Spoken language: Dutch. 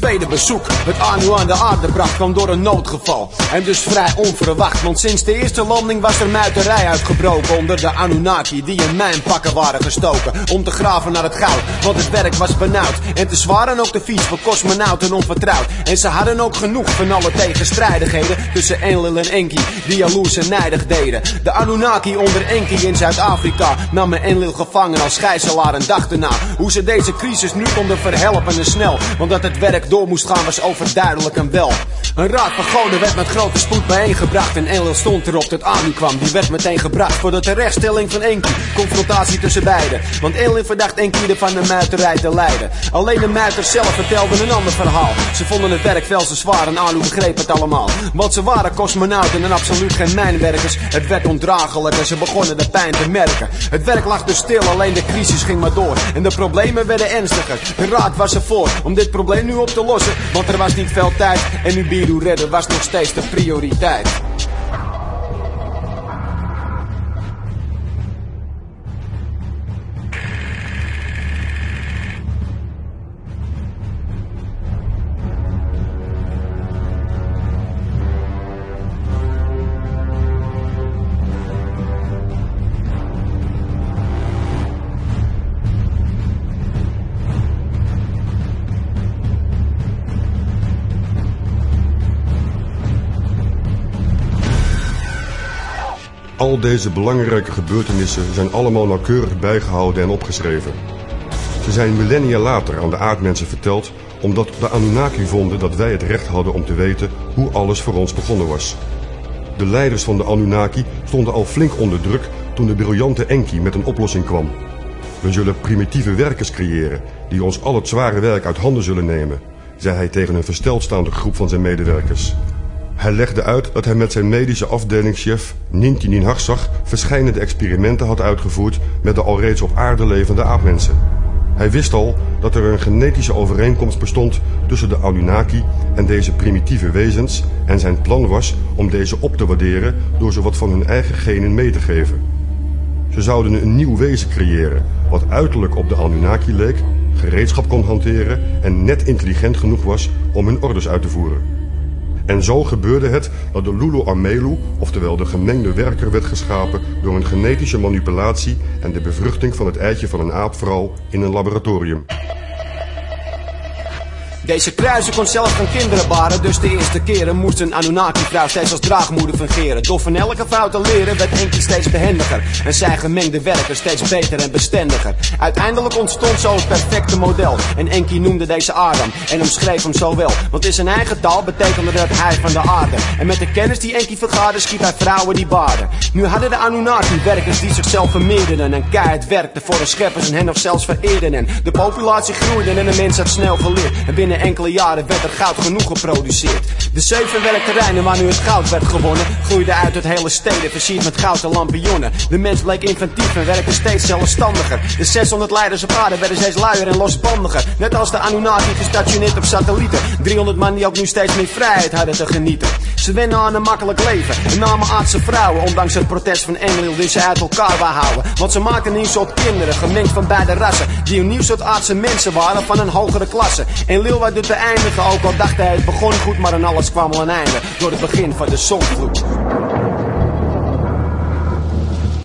tweede bezoek het Anu aan de aarde bracht kwam door een noodgeval. En dus vrij onverwacht, want sinds de eerste landing was er muiterij uitgebroken onder de Anunnaki die in mijnpakken waren gestoken. Om te graven naar het goud, want het werk was benauwd. En te zwaar en ook de fiets voor cosmonauten onvertrouwd. En ze hadden ook genoeg van alle tegenstrijdigheden tussen Enlil en Enki, die jaloers en nijdig deden. De Anunnaki onder Enki in Zuid-Afrika namen Enlil gevangen als gijzelaar en dachten na hoe ze deze crisis nu konden verhelpen en snel. Want dat het werk door moest gaan was overduidelijk en wel. Een raad van goden werd met grote spoed bijeengebracht en Enlil stond erop dat Anu kwam. Die werd meteen gebracht voor de terechtstelling van Enki. Confrontatie tussen beiden. Want Enlil verdacht Enki ervan de muiterij te leiden. Alleen de muiters zelf vertelden een ander verhaal. Ze vonden het werk veel te zwaar en Anu begreep het allemaal. Want ze waren cosmonauten en absoluut geen mijnwerkers. Het werd ondraaglijk en ze begonnen de pijn te merken. Het werk lag dus stil, alleen de crisis ging maar door. En de problemen werden ernstiger. De raad was ervoor om dit probleem nu op te lossen. Want er was niet veel tijd en Nibiru redden was nog steeds de prioriteit. Al deze belangrijke gebeurtenissen zijn allemaal nauwkeurig bijgehouden en opgeschreven. Ze zijn millennia later aan de aardmensen verteld omdat de Anunnaki vonden dat wij het recht hadden om te weten hoe alles voor ons begonnen was. De leiders van de Anunnaki stonden al flink onder druk toen de briljante Enki met een oplossing kwam. We zullen primitieve werkers creëren die ons al het zware werk uit handen zullen nemen, zei hij tegen een versteld staande groep van zijn medewerkers. Hij legde uit dat hij met zijn medische afdelingschef Nintinin Harsag verschillende experimenten had uitgevoerd met de alreeds op aarde levende aapmensen. Hij wist al dat er een genetische overeenkomst bestond tussen de Anunnaki en deze primitieve wezens en zijn plan was om deze op te waarderen door ze wat van hun eigen genen mee te geven. Ze zouden een nieuw wezen creëren wat uiterlijk op de Anunnaki leek, gereedschap kon hanteren en net intelligent genoeg was om hun orders uit te voeren. En zo gebeurde het dat de Lulu Amelu, oftewel de gemengde werker, werd geschapen door een genetische manipulatie en de bevruchting van het eitje van een aapvrouw in een laboratorium. Deze kruiser kon zelf geen kinderen baren, dus de eerste keren moest een Anunnaki-vrouw steeds als draagmoeder fungeren. Door van elke fout te leren werd Enki steeds behendiger en zijn gemengde werker steeds beter en bestendiger. Uiteindelijk ontstond zo het perfecte model en Enki noemde deze Adam en omschreef hem zo wel. Want in zijn eigen taal betekende dat hij van de aarde. En met de kennis die Enki vergaarde schiep hij vrouwen die baarden. Nu hadden de Anunnaki-werkers die zichzelf vermeerderden en keihard werkten voor de scheppers en hen nog zelfs vereerden. En de populatie groeide en de mens had snel geleerd. En enkele jaren werd er goud genoeg geproduceerd. De zeven werkterreinen waar nu het goud werd gewonnen, groeiden uit het hele steden, versierd met goud en lampioenen. De mens bleek inventief en werkte steeds zelfstandiger. De 600 leiders op aarde werden steeds luier en losbandiger. Net als de Anunnaki gestationeerd op satellieten. 300 man die ook nu steeds meer vrijheid hadden te genieten. Ze wennen aan een makkelijk leven en namen aardse vrouwen, ondanks het protest van Enlil die ze uit elkaar wou houden. Want ze maakten een soort kinderen, gemengd van beide rassen, die een nieuw soort aardse mensen waren van een hogere klasse. Enlil wou dit beëindigen, ook al dacht hij het begon goed, maar aan alles kwam al een einde door het begin van de zonvloed.